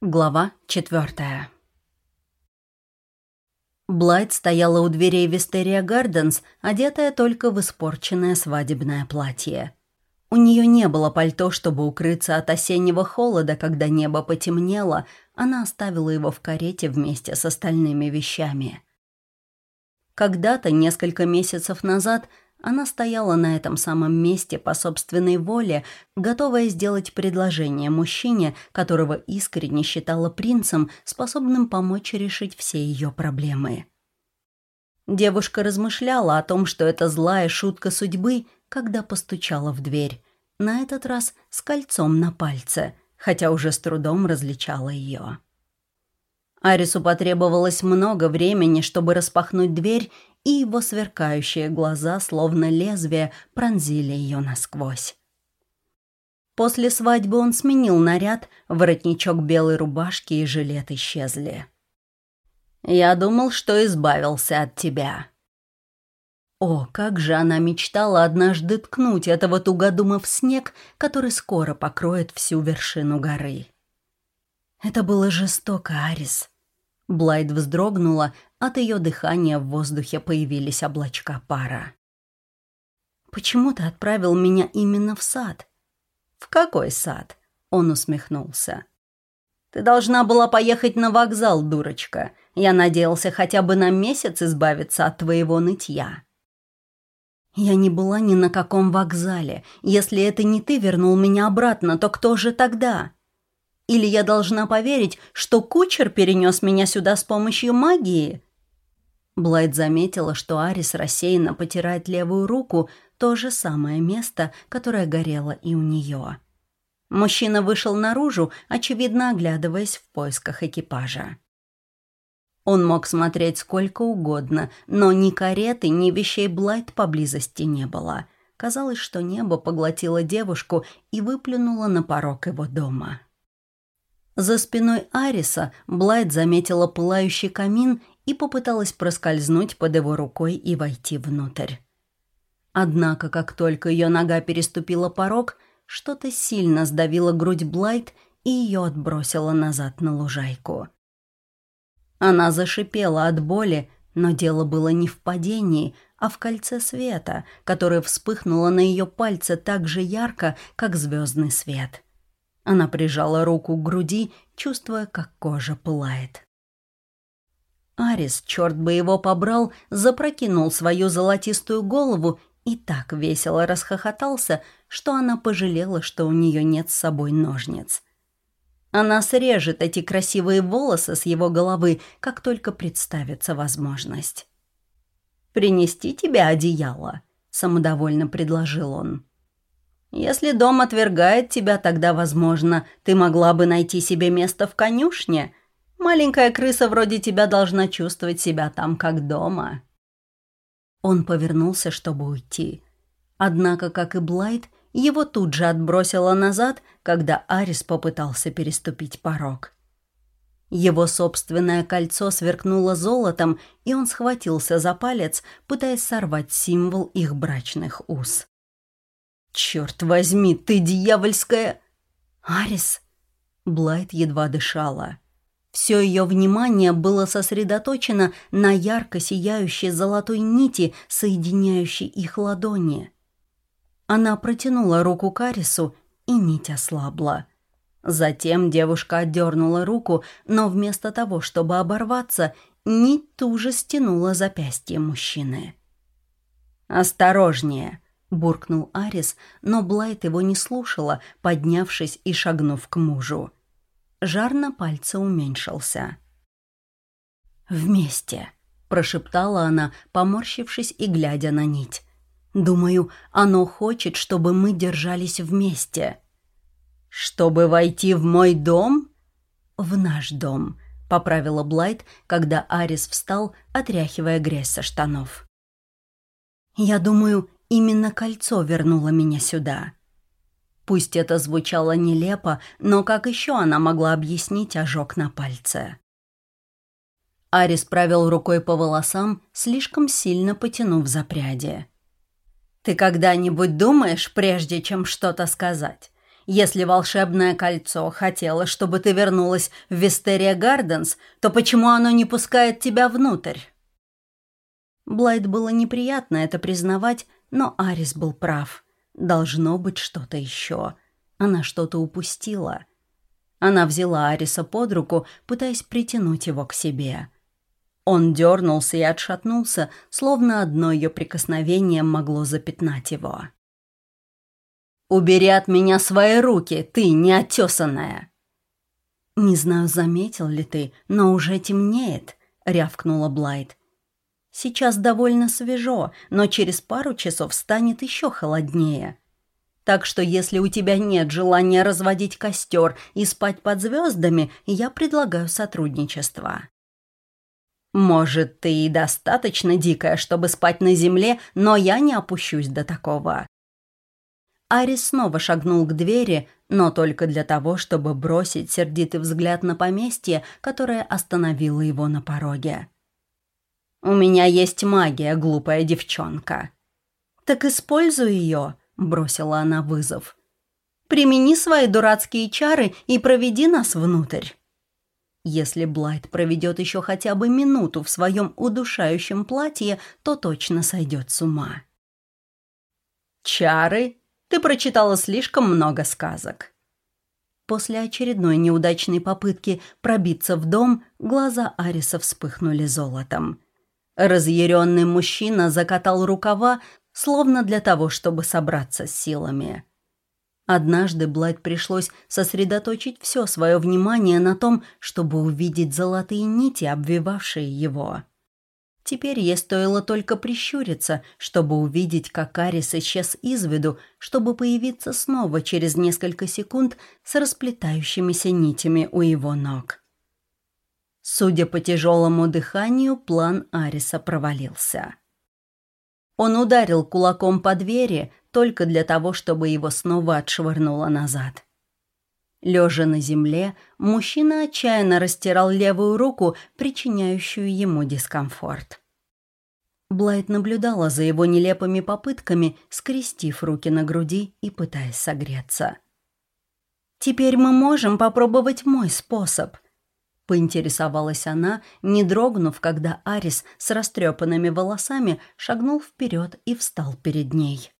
Глава четвертая. Блайт стояла у дверей Вистерия Гарденс, одетая только в испорченное свадебное платье. У нее не было пальто, чтобы укрыться от осеннего холода, когда небо потемнело, она оставила его в карете вместе с остальными вещами. Когда-то, несколько месяцев назад, она стояла на этом самом месте по собственной воле, готовая сделать предложение мужчине, которого искренне считала принцем, способным помочь решить все ее проблемы. Девушка размышляла о том, что это злая шутка судьбы, когда постучала в дверь. На этот раз с кольцом на пальце, хотя уже с трудом различала ее. Арису потребовалось много времени, чтобы распахнуть дверь и его сверкающие глаза, словно лезвие, пронзили ее насквозь. После свадьбы он сменил наряд, воротничок белой рубашки и жилет исчезли. «Я думал, что избавился от тебя». О, как же она мечтала однажды ткнуть этого тугодума в снег, который скоро покроет всю вершину горы. Это было жестоко, Арис. Блайд вздрогнула, от ее дыхания в воздухе появились облачка пара. «Почему ты отправил меня именно в сад?» «В какой сад?» — он усмехнулся. «Ты должна была поехать на вокзал, дурочка. Я надеялся хотя бы на месяц избавиться от твоего нытья». «Я не была ни на каком вокзале. Если это не ты вернул меня обратно, то кто же тогда?» Или я должна поверить, что кучер перенес меня сюда с помощью магии?» Блайт заметила, что Арис рассеянно потирает левую руку, то же самое место, которое горело и у нее. Мужчина вышел наружу, очевидно оглядываясь в поисках экипажа. Он мог смотреть сколько угодно, но ни кареты, ни вещей Блайт поблизости не было. Казалось, что небо поглотило девушку и выплюнуло на порог его дома. За спиной Ариса Блайт заметила пылающий камин и попыталась проскользнуть под его рукой и войти внутрь. Однако, как только ее нога переступила порог, что-то сильно сдавило грудь Блайт и ее отбросило назад на лужайку. Она зашипела от боли, но дело было не в падении, а в кольце света, которое вспыхнуло на ее пальце так же ярко, как звездный свет. — она прижала руку к груди, чувствуя, как кожа пылает. Арис, черт бы его побрал, запрокинул свою золотистую голову и так весело расхохотался, что она пожалела, что у нее нет с собой ножниц. Она срежет эти красивые волосы с его головы, как только представится возможность. «Принести тебе одеяло?» — самодовольно предложил он. Если дом отвергает тебя, тогда, возможно, ты могла бы найти себе место в конюшне. Маленькая крыса вроде тебя должна чувствовать себя там, как дома». Он повернулся, чтобы уйти. Однако, как и Блайт, его тут же отбросило назад, когда Арис попытался переступить порог. Его собственное кольцо сверкнуло золотом, и он схватился за палец, пытаясь сорвать символ их брачных уз. «Черт возьми, ты дьявольская...» «Арис...» Блайт едва дышала. Все ее внимание было сосредоточено на ярко сияющей золотой нити, соединяющей их ладони. Она протянула руку к Арису, и нить ослабла. Затем девушка отдернула руку, но вместо того, чтобы оборваться, нить туже стянула запястье мужчины. «Осторожнее!» — буркнул Арис, но Блайт его не слушала, поднявшись и шагнув к мужу. Жар на пальце уменьшился. «Вместе», — прошептала она, поморщившись и глядя на нить. «Думаю, оно хочет, чтобы мы держались вместе». «Чтобы войти в мой дом?» «В наш дом», — поправила Блайт, когда Арис встал, отряхивая грязь со штанов. «Я думаю, Именно кольцо вернуло меня сюда. Пусть это звучало нелепо, но как еще она могла объяснить ожог на пальце? Арис провел рукой по волосам, слишком сильно потянув за пряди. «Ты когда-нибудь думаешь, прежде чем что-то сказать? Если волшебное кольцо хотело, чтобы ты вернулась в Вистерия Гарденс, то почему оно не пускает тебя внутрь?» Блайт было неприятно это признавать, но Арис был прав. Должно быть что-то еще. Она что-то упустила. Она взяла Ариса под руку, пытаясь притянуть его к себе. Он дернулся и отшатнулся, словно одно ее прикосновение могло запятнать его. «Убери от меня свои руки, ты неотесанная!» «Не знаю, заметил ли ты, но уже темнеет», — рявкнула Блайт. «Сейчас довольно свежо, но через пару часов станет еще холоднее. Так что если у тебя нет желания разводить костер и спать под звездами, я предлагаю сотрудничество». «Может, ты и достаточно дикая, чтобы спать на земле, но я не опущусь до такого. Арис снова шагнул к двери, но только для того, чтобы бросить сердитый взгляд на поместье, которое остановило его на пороге. «У меня есть магия, глупая девчонка». «Так используй ее», — бросила она вызов. «Примени свои дурацкие чары и проведи нас внутрь». Если Блайт проведет еще хотя бы минуту в своем удушающем платье, то точно сойдет с ума. «Чары?» Ты прочитала слишком много сказок». После очередной неудачной попытки пробиться в дом, глаза Ариса вспыхнули золотом. Разъяренный мужчина закатал рукава, словно для того, чтобы собраться с силами. Однажды Блайт пришлось сосредоточить все свое внимание на том, чтобы увидеть золотые нити, обвивавшие его. Теперь ей стоило только прищуриться, чтобы увидеть, как Арис исчез из виду, чтобы появиться снова через несколько секунд с расплетающимися нитями у его ног. Судя по тяжелому дыханию, план Ариса провалился. Он ударил кулаком по двери только для того, чтобы его снова отшвырнуло назад. Лежа на земле, мужчина отчаянно растирал левую руку, причиняющую ему дискомфорт. Блайт наблюдала за его нелепыми попытками, скрестив руки на груди и пытаясь согреться. «Теперь мы можем попробовать мой способ», — поинтересовалась она, не дрогнув, когда Арис с растрепанными волосами шагнул вперед и встал перед ней.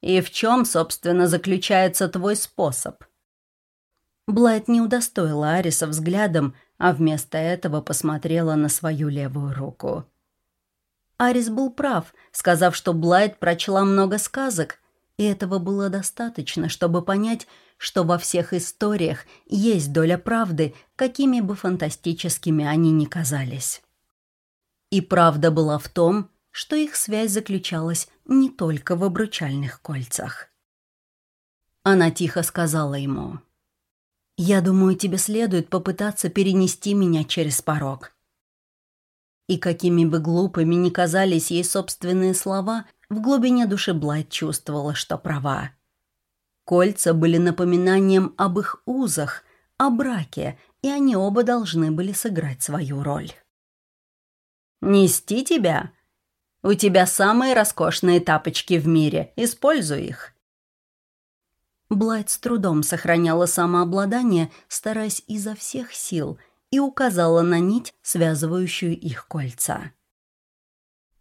«И в чем, собственно, заключается твой способ?» Блайт не удостоила Ариса взглядом, а вместо этого посмотрела на свою левую руку. Арис был прав, сказав, что Блайт прочла много сказок, и этого было достаточно, чтобы понять, что во всех историях есть доля правды, какими бы фантастическими они ни казались. И правда была в том, что их связь заключалась не только в обручальных кольцах. Она тихо сказала ему — я думаю, тебе следует попытаться перенести меня через порог». И какими бы глупыми ни казались ей собственные слова, в глубине души Блайт чувствовала, что права. Кольца были напоминанием об их узах, о браке, и они оба должны были сыграть свою роль. «Нести тебя? У тебя самые роскошные тапочки в мире, используй их. Блайт с трудом сохраняла самообладание, стараясь изо всех сил, и указала на нить, связывающую их кольца.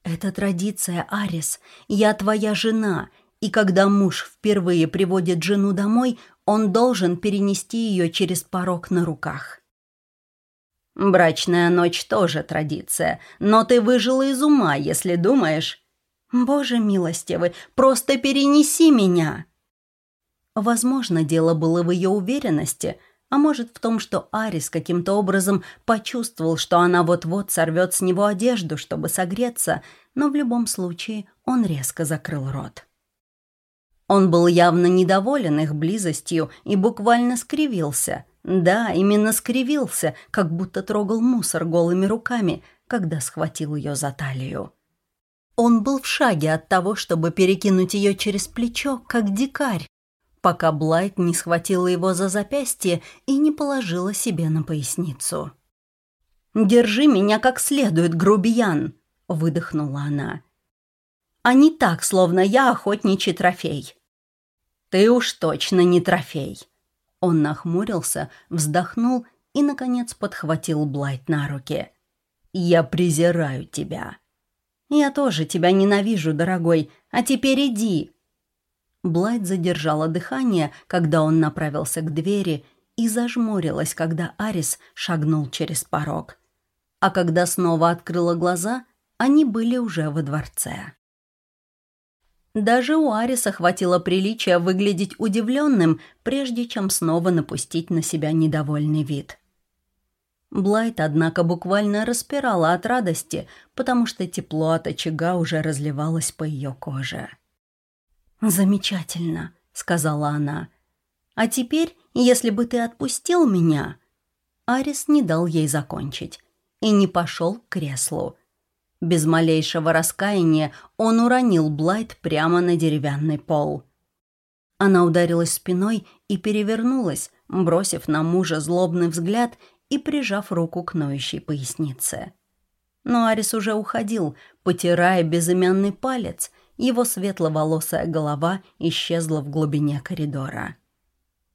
«Это традиция, Арис. Я твоя жена, и когда муж впервые приводит жену домой, он должен перенести ее через порог на руках». «Брачная ночь тоже традиция, но ты выжила из ума, если думаешь...» «Боже милостивый, просто перенеси меня!» Возможно, дело было в ее уверенности, а может в том, что Арис каким-то образом почувствовал, что она вот-вот сорвет с него одежду, чтобы согреться, но в любом случае он резко закрыл рот. Он был явно недоволен их близостью и буквально скривился. Да, именно скривился, как будто трогал мусор голыми руками, когда схватил ее за талию. Он был в шаге от того, чтобы перекинуть ее через плечо, как дикарь, пока Блайт не схватила его за запястье и не положила себе на поясницу. «Держи меня как следует, грубиян!» — выдохнула она. «А не так, словно я охотничий трофей». «Ты уж точно не трофей!» Он нахмурился, вздохнул и, наконец, подхватил Блайт на руки. «Я презираю тебя». «Я тоже тебя ненавижу, дорогой, а теперь иди!» Блайт задержала дыхание, когда он направился к двери, и зажмурилась, когда Арис шагнул через порог. А когда снова открыла глаза, они были уже во дворце. Даже у Ариса хватило приличия выглядеть удивленным, прежде чем снова напустить на себя недовольный вид. Блайт, однако, буквально распирала от радости, потому что тепло от очага уже разливалось по ее коже. «Замечательно», — сказала она. «А теперь, если бы ты отпустил меня...» Арис не дал ей закончить и не пошел к креслу. Без малейшего раскаяния он уронил Блайт прямо на деревянный пол. Она ударилась спиной и перевернулась, бросив на мужа злобный взгляд и прижав руку к ноющей пояснице. Но Арис уже уходил, потирая безымянный палец, его светловолосая голова исчезла в глубине коридора.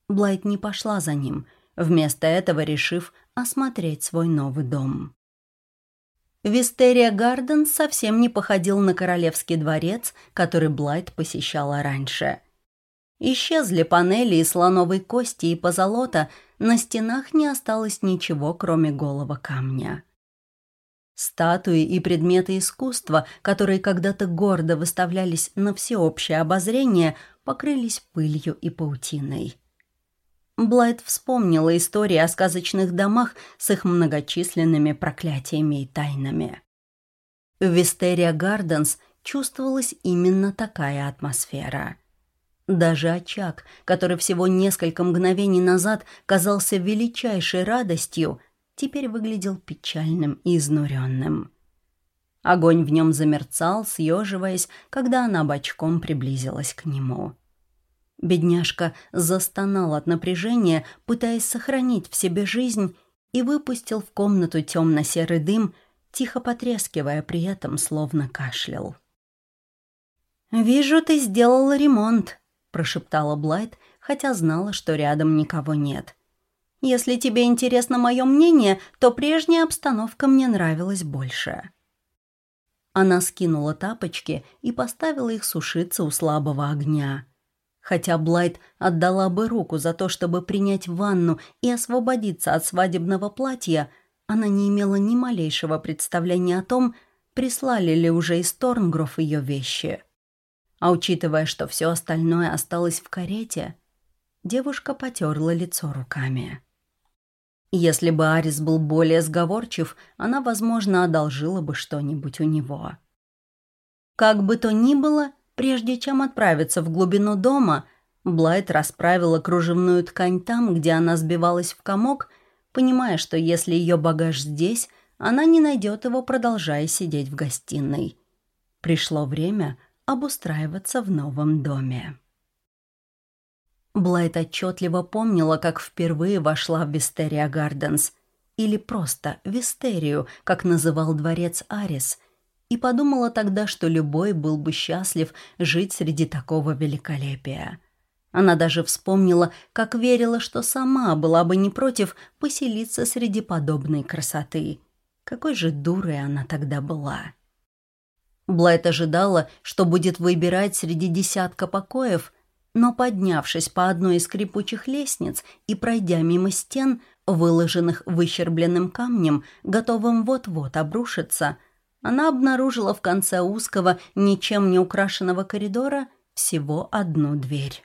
Блайт не пошла за ним, вместо этого решив осмотреть свой новый дом. Вистерия Гарден совсем не походил на королевский дворец, который Блайт посещала раньше. Исчезли панели из слоновой кости и позолота, на стенах не осталось ничего, кроме голого камня. Статуи и предметы искусства, которые когда-то гордо выставлялись на всеобщее обозрение, покрылись пылью и паутиной. Блайт вспомнила истории о сказочных домах с их многочисленными проклятиями и тайнами. В Вистерия Гарденс чувствовалась именно такая атмосфера. Даже очаг, который всего несколько мгновений назад казался величайшей радостью, теперь выглядел печальным и изнуренным. Огонь в нем замерцал, съеживаясь, когда она бочком приблизилась к нему. Бедняжка застонал от напряжения, пытаясь сохранить в себе жизнь, и выпустил в комнату темно-серый дым, тихо потрескивая при этом, словно кашлял. «Вижу, ты сделала ремонт», — прошептала Блайт, хотя знала, что рядом никого нет. «Если тебе интересно мое мнение, то прежняя обстановка мне нравилась больше». Она скинула тапочки и поставила их сушиться у слабого огня. Хотя Блайт отдала бы руку за то, чтобы принять ванну и освободиться от свадебного платья, она не имела ни малейшего представления о том, прислали ли уже из Торнгров ее вещи. А учитывая, что все остальное осталось в карете, девушка потерла лицо руками. Если бы Арис был более сговорчив, она, возможно, одолжила бы что-нибудь у него. Как бы то ни было, Прежде чем отправиться в глубину дома, Блайт расправила кружевную ткань там, где она сбивалась в комок, понимая, что если ее багаж здесь, она не найдет его, продолжая сидеть в гостиной. Пришло время обустраиваться в новом доме. Блайт отчетливо помнила, как впервые вошла в Вистерия Гарденс, или просто Вистерию, как называл дворец Арис, и подумала тогда, что любой был бы счастлив жить среди такого великолепия. Она даже вспомнила, как верила, что сама была бы не против поселиться среди подобной красоты. Какой же дурой она тогда была. Блайт ожидала, что будет выбирать среди десятка покоев, но, поднявшись по одной из скрипучих лестниц и пройдя мимо стен, выложенных выщербленным камнем, готовым вот-вот обрушиться, она обнаружила в конце узкого, ничем не украшенного коридора всего одну дверь.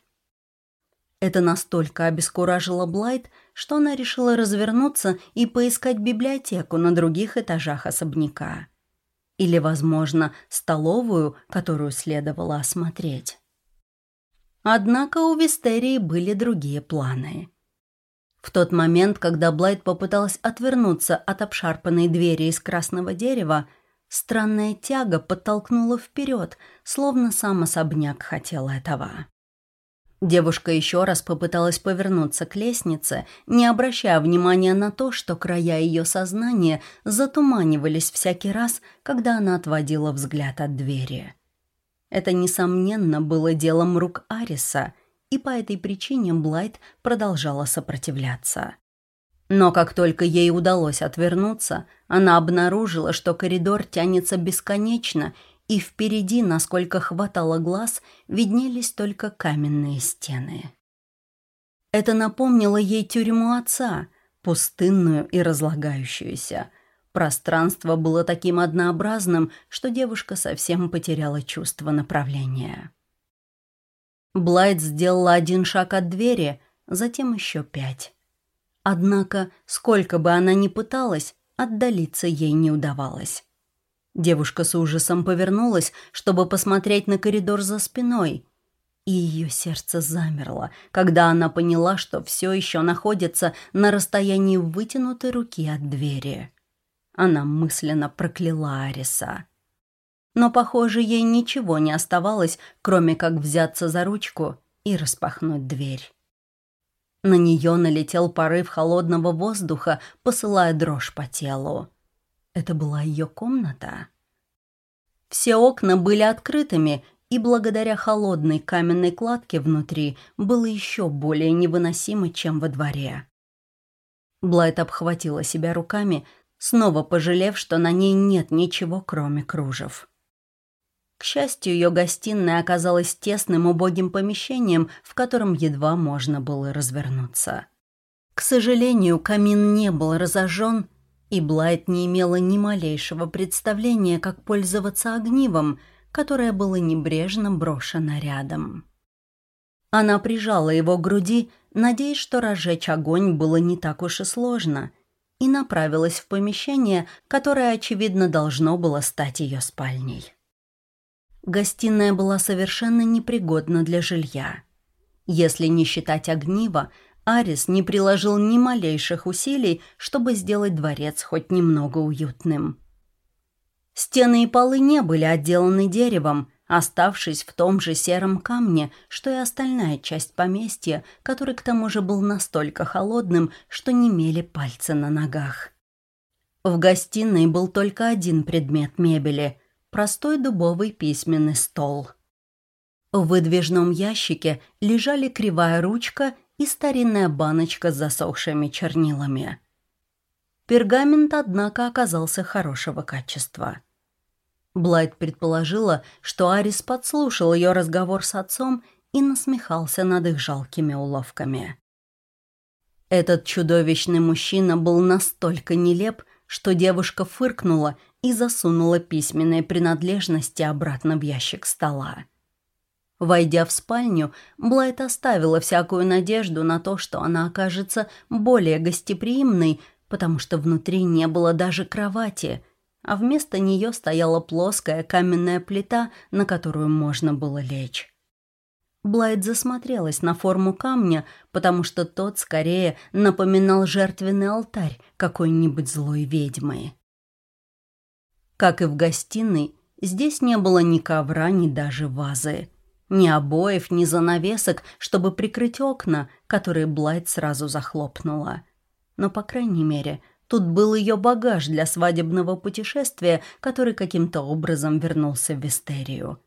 Это настолько обескуражило Блайт, что она решила развернуться и поискать библиотеку на других этажах особняка. Или, возможно, столовую, которую следовало осмотреть. Однако у Вистерии были другие планы. В тот момент, когда Блайт попыталась отвернуться от обшарпанной двери из красного дерева, Странная тяга подтолкнула вперед, словно сам особняк хотел этого. Девушка еще раз попыталась повернуться к лестнице, не обращая внимания на то, что края ее сознания затуманивались всякий раз, когда она отводила взгляд от двери. Это, несомненно, было делом рук Ариса, и по этой причине Блайт продолжала сопротивляться. Но как только ей удалось отвернуться, она обнаружила, что коридор тянется бесконечно, и впереди, насколько хватало глаз, виднелись только каменные стены. Это напомнило ей тюрьму отца, пустынную и разлагающуюся. Пространство было таким однообразным, что девушка совсем потеряла чувство направления. Блайт сделала один шаг от двери, затем еще пять. Однако, сколько бы она ни пыталась, отдалиться ей не удавалось. Девушка с ужасом повернулась, чтобы посмотреть на коридор за спиной, и ее сердце замерло, когда она поняла, что все еще находится на расстоянии вытянутой руки от двери. Она мысленно прокляла Ариса. Но, похоже, ей ничего не оставалось, кроме как взяться за ручку и распахнуть дверь. На нее налетел порыв холодного воздуха, посылая дрожь по телу. Это была ее комната. Все окна были открытыми, и благодаря холодной каменной кладке внутри было еще более невыносимо, чем во дворе. Блайт обхватила себя руками, снова пожалев, что на ней нет ничего, кроме кружев. К счастью, ее гостиная оказалась тесным убогим помещением, в котором едва можно было развернуться. К сожалению, камин не был разожжен, и Блайт не имела ни малейшего представления, как пользоваться огнивом, которое было небрежно брошено рядом. Она прижала его к груди, надеясь, что разжечь огонь было не так уж и сложно, и направилась в помещение, которое, очевидно, должно было стать ее спальней. Гостиная была совершенно непригодна для жилья. Если не считать огнива, Арис не приложил ни малейших усилий, чтобы сделать дворец хоть немного уютным. Стены и полы не были отделаны деревом, оставшись в том же сером камне, что и остальная часть поместья, который к тому же был настолько холодным, что не мели пальцы на ногах. В гостиной был только один предмет мебели простой дубовый письменный стол. В выдвижном ящике лежали кривая ручка и старинная баночка с засохшими чернилами. Пергамент, однако, оказался хорошего качества. Блайт предположила, что Арис подслушал ее разговор с отцом и насмехался над их жалкими уловками. Этот чудовищный мужчина был настолько нелеп, что девушка фыркнула и засунула письменные принадлежности обратно в ящик стола. Войдя в спальню, Блайт оставила всякую надежду на то, что она окажется более гостеприимной, потому что внутри не было даже кровати, а вместо нее стояла плоская каменная плита, на которую можно было лечь. Блайт засмотрелась на форму камня, потому что тот скорее напоминал жертвенный алтарь какой-нибудь злой ведьмы. Как и в гостиной, здесь не было ни ковра, ни даже вазы. Ни обоев, ни занавесок, чтобы прикрыть окна, которые Блайт сразу захлопнула. Но, по крайней мере, тут был ее багаж для свадебного путешествия, который каким-то образом вернулся в Вестерию.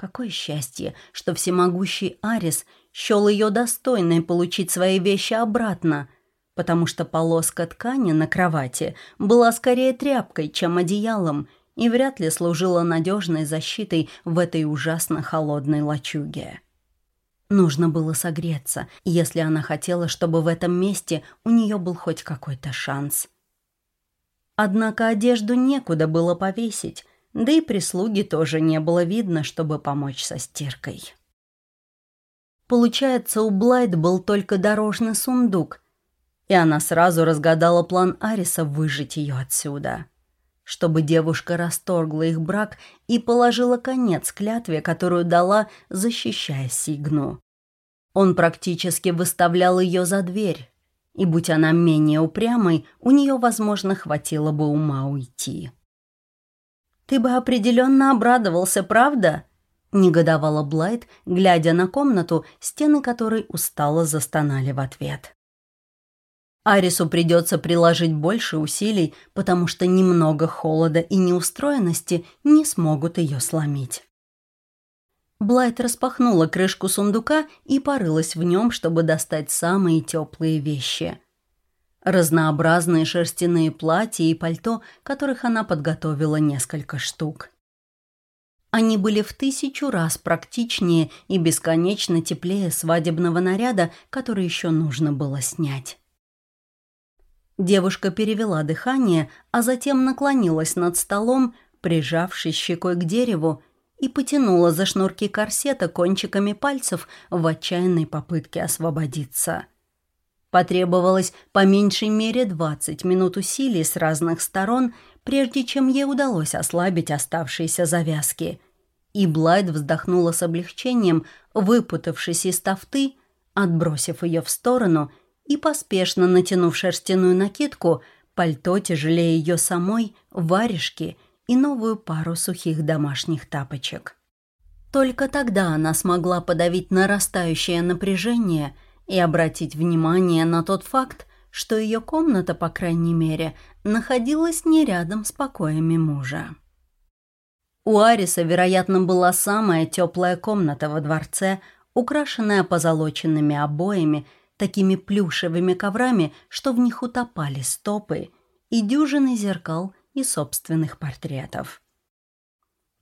Какое счастье, что всемогущий Арис счел ее достойной получить свои вещи обратно, потому что полоска ткани на кровати была скорее тряпкой, чем одеялом, и вряд ли служила надежной защитой в этой ужасно холодной лачуге. Нужно было согреться, если она хотела, чтобы в этом месте у нее был хоть какой-то шанс. Однако одежду некуда было повесить, да и прислуги тоже не было видно, чтобы помочь со стиркой. Получается, у Блайт был только дорожный сундук, и она сразу разгадала план Ариса выжить ее отсюда. Чтобы девушка расторгла их брак и положила конец клятве, которую дала, защищая Сигну. Он практически выставлял ее за дверь, и, будь она менее упрямой, у нее, возможно, хватило бы ума уйти. «Ты бы определенно обрадовался, правда?» — негодовала Блайт, глядя на комнату, стены которой устало застонали в ответ. Арису придется приложить больше усилий, потому что немного холода и неустроенности не смогут ее сломить. Блайт распахнула крышку сундука и порылась в нем, чтобы достать самые теплые вещи. Разнообразные шерстяные платья и пальто, которых она подготовила несколько штук. Они были в тысячу раз практичнее и бесконечно теплее свадебного наряда, который еще нужно было снять. Девушка перевела дыхание, а затем наклонилась над столом, прижавшись щекой к дереву, и потянула за шнурки корсета кончиками пальцев в отчаянной попытке освободиться. Потребовалось по меньшей мере 20 минут усилий с разных сторон, прежде чем ей удалось ослабить оставшиеся завязки. И Блайд вздохнула с облегчением, выпутавшись из тафты, отбросив ее в сторону и поспешно натянув шерстяную накидку, пальто тяжелее ее самой, варежки — и новую пару сухих домашних тапочек. Только тогда она смогла подавить нарастающее напряжение и обратить внимание на тот факт, что ее комната, по крайней мере, находилась не рядом с покоями мужа. У Ариса, вероятно, была самая теплая комната во дворце, украшенная позолоченными обоями, такими плюшевыми коврами, что в них утопали стопы, и дюжины зеркал и собственных портретов.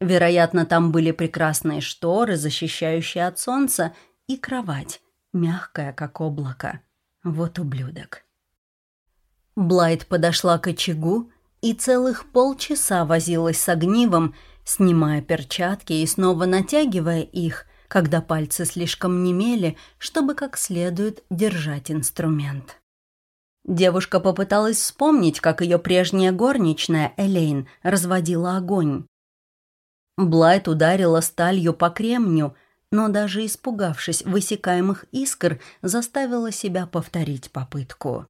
Вероятно, там были прекрасные шторы, защищающие от солнца, и кровать, мягкая, как облако. Вот ублюдок. Блайт подошла к очагу и целых полчаса возилась с огнивом, снимая перчатки и снова натягивая их, когда пальцы слишком немели, чтобы как следует держать инструмент. Девушка попыталась вспомнить, как ее прежняя горничная, Элейн, разводила огонь. Блайт ударила сталью по кремню, но даже испугавшись высекаемых искр, заставила себя повторить попытку.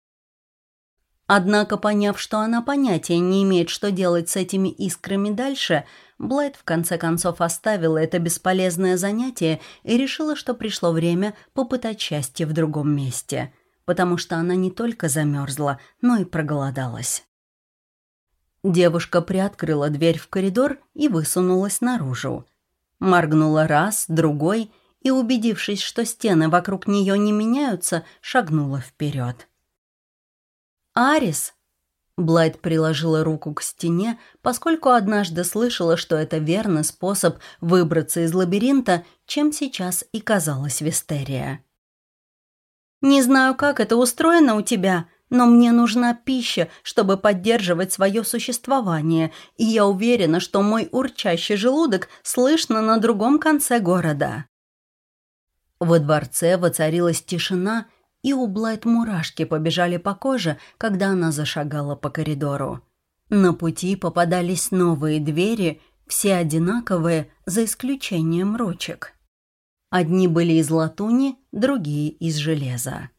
Однако, поняв, что она понятия не имеет, что делать с этими искрами дальше, Блайт в конце концов оставила это бесполезное занятие и решила, что пришло время попытать счастье в другом месте – потому что она не только замерзла, но и проголодалась. Девушка приоткрыла дверь в коридор и высунулась наружу. Моргнула раз, другой и, убедившись, что стены вокруг нее не меняются, шагнула вперед. «Арис!» Блайт приложила руку к стене, поскольку однажды слышала, что это верный способ выбраться из лабиринта, чем сейчас и казалась Вистерия. Не знаю, как это устроено у тебя, но мне нужна пища, чтобы поддерживать свое существование, и я уверена, что мой урчащий желудок слышно на другом конце города». Во дворце воцарилась тишина, и у Блайт мурашки побежали по коже, когда она зашагала по коридору. На пути попадались новые двери, все одинаковые, за исключением ручек. Одни были из латуни, другие из железа.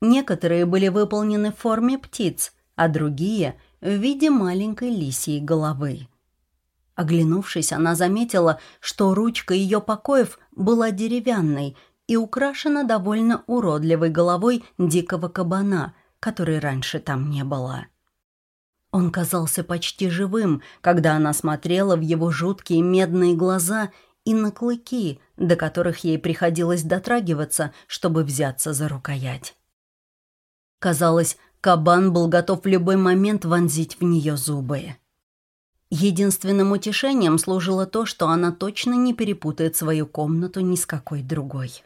Некоторые были выполнены в форме птиц, а другие — в виде маленькой лисьей головы. Оглянувшись, она заметила, что ручка ее покоев была деревянной и украшена довольно уродливой головой дикого кабана, которой раньше там не было. Он казался почти живым, когда она смотрела в его жуткие медные глаза и на клыки, до которых ей приходилось дотрагиваться, чтобы взяться за рукоять. Казалось, кабан был готов в любой момент вонзить в нее зубы. Единственным утешением служило то, что она точно не перепутает свою комнату ни с какой другой.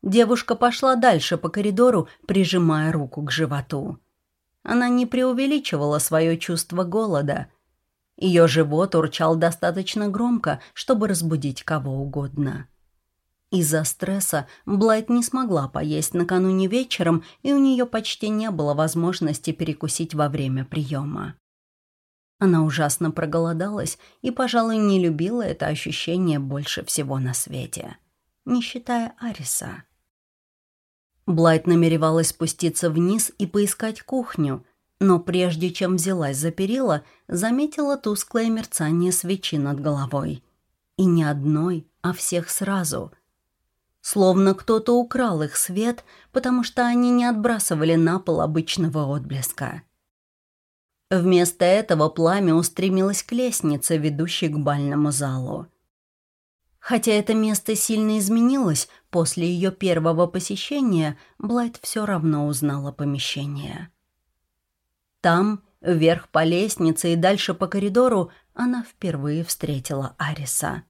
Девушка пошла дальше по коридору, прижимая руку к животу. Она не преувеличивала свое чувство голода – ее живот урчал достаточно громко, чтобы разбудить кого угодно. Из-за стресса Блайт не смогла поесть накануне вечером, и у нее почти не было возможности перекусить во время приема. Она ужасно проголодалась и, пожалуй, не любила это ощущение больше всего на свете, не считая Ариса. Блайт намеревалась спуститься вниз и поискать кухню, но прежде чем взялась за перила, заметила тусклое мерцание свечи над головой. И не одной, а всех сразу. Словно кто-то украл их свет, потому что они не отбрасывали на пол обычного отблеска. Вместо этого пламя устремилось к лестнице, ведущей к бальному залу. Хотя это место сильно изменилось, после ее первого посещения Блайт все равно узнала помещение. Там, вверх по лестнице и дальше по коридору, она впервые встретила Ариса.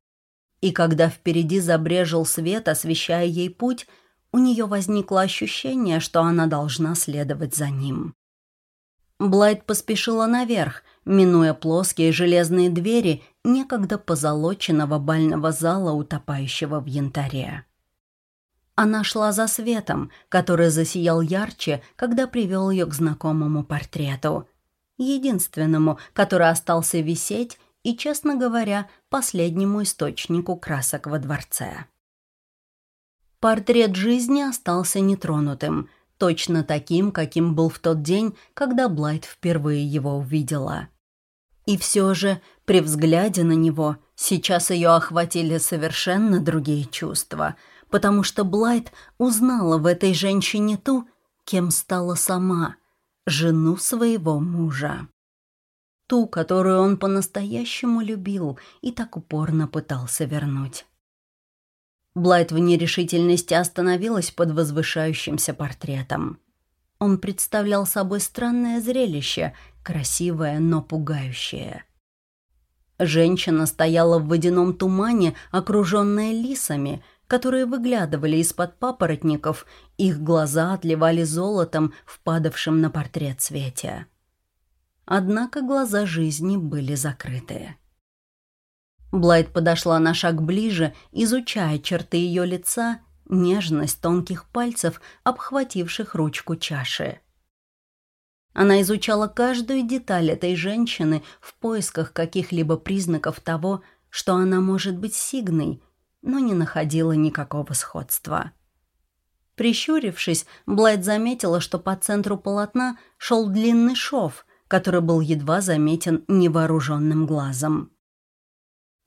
И когда впереди забрежил свет, освещая ей путь, у нее возникло ощущение, что она должна следовать за ним. Блайт поспешила наверх, минуя плоские железные двери некогда позолоченного бального зала, утопающего в янтаре. Она шла за светом, который засиял ярче, когда привел ее к знакомому портрету. Единственному, который остался висеть и, честно говоря, последнему источнику красок во дворце. Портрет жизни остался нетронутым, точно таким, каким был в тот день, когда Блайт впервые его увидела. И все же, при взгляде на него, сейчас ее охватили совершенно другие чувства, потому что Блайт узнала в этой женщине ту, кем стала сама, жену своего мужа. Ту, которую он по-настоящему любил и так упорно пытался вернуть. Блайт в нерешительности остановилась под возвышающимся портретом. Он представлял собой странное зрелище, красивое, но пугающее. Женщина стояла в водяном тумане, окруженная лисами, которые выглядывали из-под папоротников, их глаза отливали золотом в падавшем на портрет свете. Однако глаза жизни были закрыты. Блайт подошла на шаг ближе, изучая черты ее лица, нежность тонких пальцев, обхвативших ручку чаши. Она изучала каждую деталь этой женщины в поисках каких-либо признаков того, что она может быть сигной, но не находила никакого сходства. Прищурившись, Блайт заметила, что по центру полотна шел длинный шов, который был едва заметен невооруженным глазом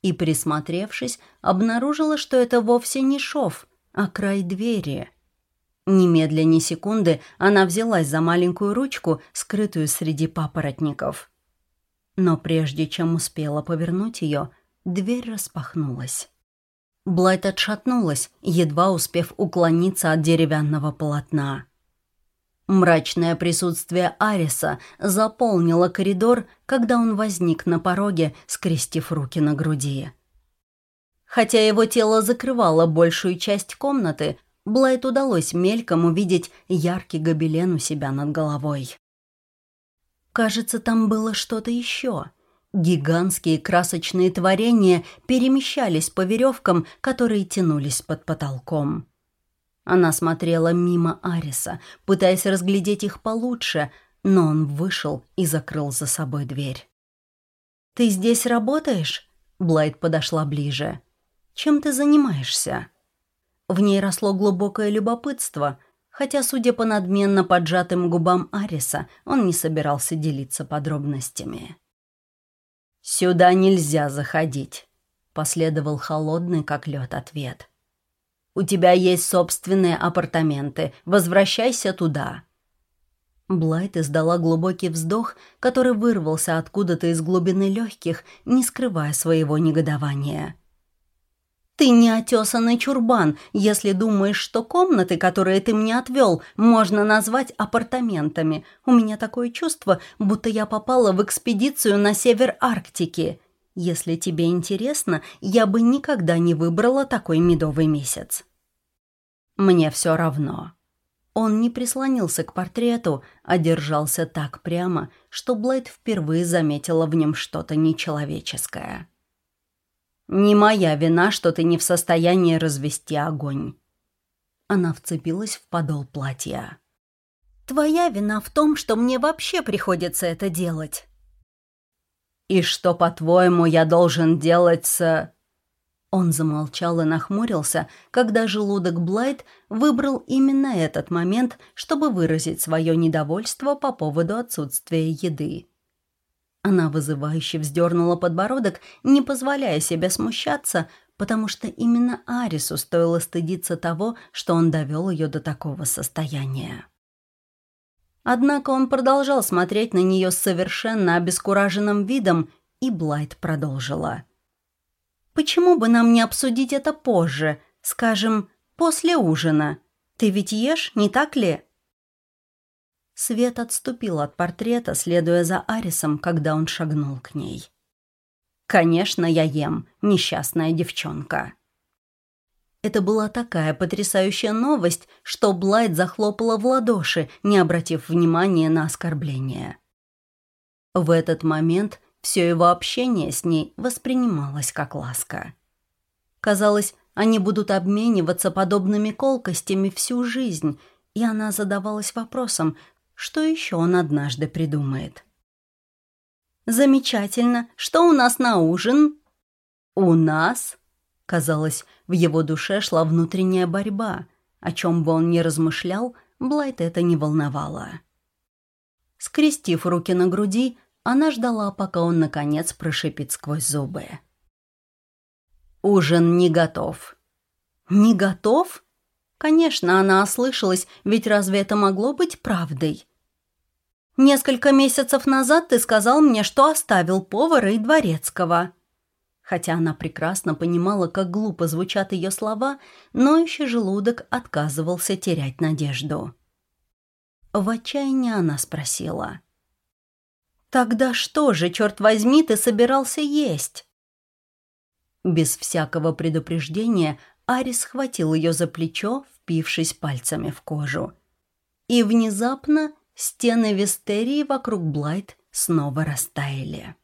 и, присмотревшись, обнаружила, что это вовсе не шов, а край двери. Немедля ни секунды она взялась за маленькую ручку, скрытую среди папоротников. Но прежде чем успела повернуть ее, дверь распахнулась. Блайт отшатнулась, едва успев уклониться от деревянного полотна. Мрачное присутствие Ариса заполнило коридор, когда он возник на пороге, скрестив руки на груди. Хотя его тело закрывало большую часть комнаты, Блайт удалось мельком увидеть яркий гобелен у себя над головой. Кажется, там было что-то еще. Гигантские красочные творения перемещались по веревкам, которые тянулись под потолком. Она смотрела мимо Ариса, пытаясь разглядеть их получше, но он вышел и закрыл за собой дверь. «Ты здесь работаешь?» Блайт подошла ближе. «Чем ты занимаешься?» В ней росло глубокое любопытство, хотя, судя по надменно поджатым губам Ариса, он не собирался делиться подробностями. «Сюда нельзя заходить», — последовал холодный, как лед, ответ. У тебя есть собственные апартаменты. Возвращайся туда». Блайт издала глубокий вздох, который вырвался откуда-то из глубины легких, не скрывая своего негодования. «Ты не отесанный чурбан, если думаешь, что комнаты, которые ты мне отвел, можно назвать апартаментами. У меня такое чувство, будто я попала в экспедицию на север Арктики. Если тебе интересно, я бы никогда не выбрала такой медовый месяц. Мне все равно. Он не прислонился к портрету, а держался так прямо, что Блейд впервые заметила в нем что-то нечеловеческое. «Не моя вина, что ты не в состоянии развести огонь». Она вцепилась в подол платья. «Твоя вина в том, что мне вообще приходится это делать». «И что, по-твоему, я должен делать с...» Он замолчал и нахмурился, когда желудок Блайт выбрал именно этот момент, чтобы выразить свое недовольство по поводу отсутствия еды. Она вызывающе вздернула подбородок, не позволяя себе смущаться, потому что именно Арису стоило стыдиться того, что он довел ее до такого состояния. Однако он продолжал смотреть на нее с совершенно обескураженным видом, и Блайт продолжила. Почему бы нам не обсудить это позже, скажем, после ужина? Ты ведь ешь, не так ли?» Свет отступил от портрета, следуя за Арисом, когда он шагнул к ней. «Конечно, я ем, несчастная девчонка». Это была такая потрясающая новость, что Блайт захлопала в ладоши, не обратив внимания на оскорбление. В этот момент все его общение с ней воспринималось как ласка. Казалось, они будут обмениваться подобными колкостями всю жизнь, и она задавалась вопросом, что еще он однажды придумает. «Замечательно. Что у нас на ужин?» «У нас?» Казалось, в его душе шла внутренняя борьба. О чем бы он ни размышлял, Блайт это не волновало. Скрестив руки на груди, она ждала, пока он, наконец, прошипит сквозь зубы. «Ужин не готов». «Не готов?» Конечно, она ослышалась, ведь разве это могло быть правдой? «Несколько месяцев назад ты сказал мне, что оставил повара и дворецкого». Хотя она прекрасно понимала, как глупо звучат ее слова, но еще желудок отказывался терять надежду. В отчаянии она спросила. «Тогда что же, черт возьми, ты собирался есть?» Без всякого предупреждения Арис схватил ее за плечо, впившись пальцами в кожу. И внезапно стены Вестерии вокруг Блайт снова растаяли.